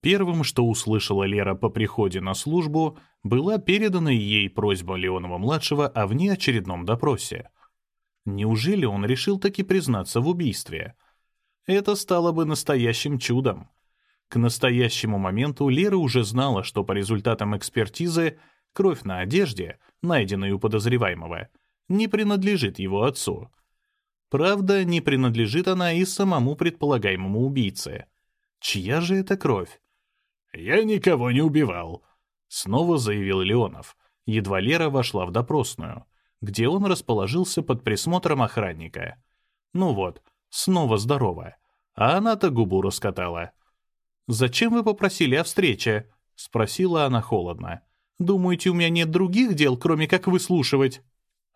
Первым, что услышала Лера по приходе на службу, была передана ей просьба Леонова-младшего о внеочередном допросе. Неужели он решил таки признаться в убийстве? Это стало бы настоящим чудом. К настоящему моменту Лера уже знала, что по результатам экспертизы кровь на одежде, найденной у подозреваемого, не принадлежит его отцу. Правда, не принадлежит она и самому предполагаемому убийце. Чья же это кровь? «Я никого не убивал», — снова заявил Леонов. Едва Лера вошла в допросную, где он расположился под присмотром охранника. Ну вот, снова здорово. А она-то губу раскатала. «Зачем вы попросили о встрече?» — спросила она холодно. «Думаете, у меня нет других дел, кроме как выслушивать?»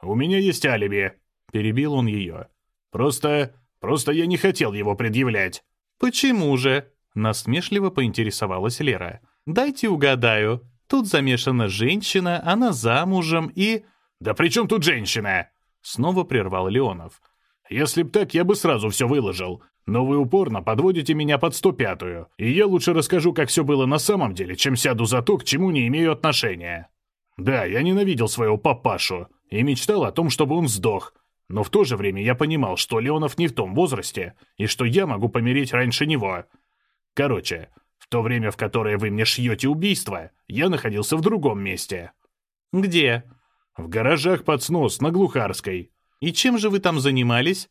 «У меня есть алиби», — перебил он ее. «Просто... просто я не хотел его предъявлять». «Почему же?» Насмешливо поинтересовалась Лера. «Дайте угадаю. Тут замешана женщина, она замужем и...» «Да при чем тут женщина?» Снова прервал Леонов. «Если б так, я бы сразу все выложил. Но вы упорно подводите меня под сто пятую, и я лучше расскажу, как все было на самом деле, чем сяду за то, к чему не имею отношения. Да, я ненавидел своего папашу и мечтал о том, чтобы он сдох, но в то же время я понимал, что Леонов не в том возрасте, и что я могу помереть раньше него. Короче, в то время, в которое вы мне шьете убийство, я находился в другом месте». «Где?» «В гаражах под снос на Глухарской». «И чем же вы там занимались?»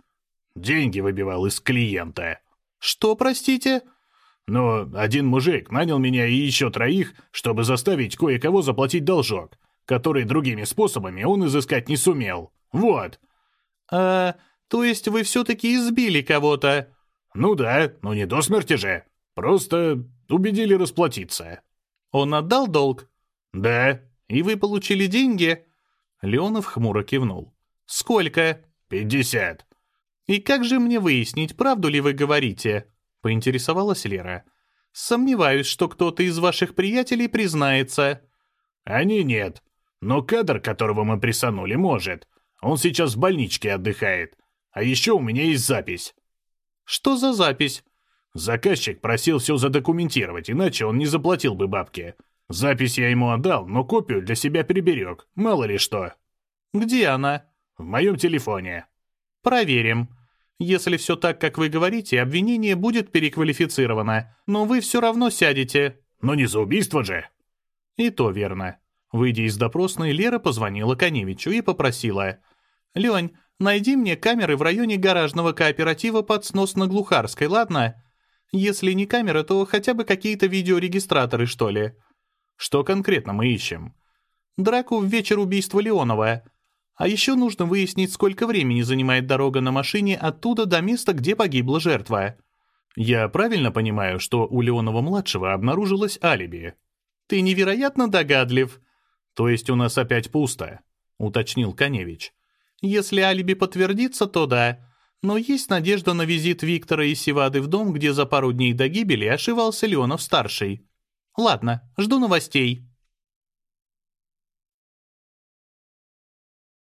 «Деньги выбивал из клиента». «Что, простите?» «Но один мужик нанял меня и еще троих, чтобы заставить кое-кого заплатить должок, который другими способами он изыскать не сумел. Вот». «А, то есть вы все-таки избили кого-то?» «Ну да, но не до смерти же. Просто убедили расплатиться. Он отдал долг? Да. И вы получили деньги? Леонов хмуро кивнул. Сколько? Пятьдесят. И как же мне выяснить, правду ли вы говорите? Поинтересовалась Лера. Сомневаюсь, что кто-то из ваших приятелей признается. Они нет. Но кадр, которого мы присанули, может. Он сейчас в больничке отдыхает. А еще у меня есть запись. Что за запись? Заказчик просил все задокументировать, иначе он не заплатил бы бабки. Запись я ему отдал, но копию для себя приберег, мало ли что. Где она? В моем телефоне. Проверим. Если все так, как вы говорите, обвинение будет переквалифицировано, но вы все равно сядете. Но не за убийство же. И то верно. Выйдя из допросной, Лера позвонила Коневичу и попросила. «Лень, найди мне камеры в районе гаражного кооператива под снос на Глухарской, ладно? Если не камера, то хотя бы какие-то видеорегистраторы, что ли. Что конкретно мы ищем? Драку в вечер убийства Леонова. А еще нужно выяснить, сколько времени занимает дорога на машине оттуда до места, где погибла жертва. Я правильно понимаю, что у Леонова-младшего обнаружилось алиби? Ты невероятно догадлив. То есть у нас опять пусто, уточнил Коневич. Если алиби подтвердится, то да. Но есть надежда на визит Виктора и Сивады в дом, где за пару дней до гибели ошивался Леонов-старший. Ладно, жду новостей.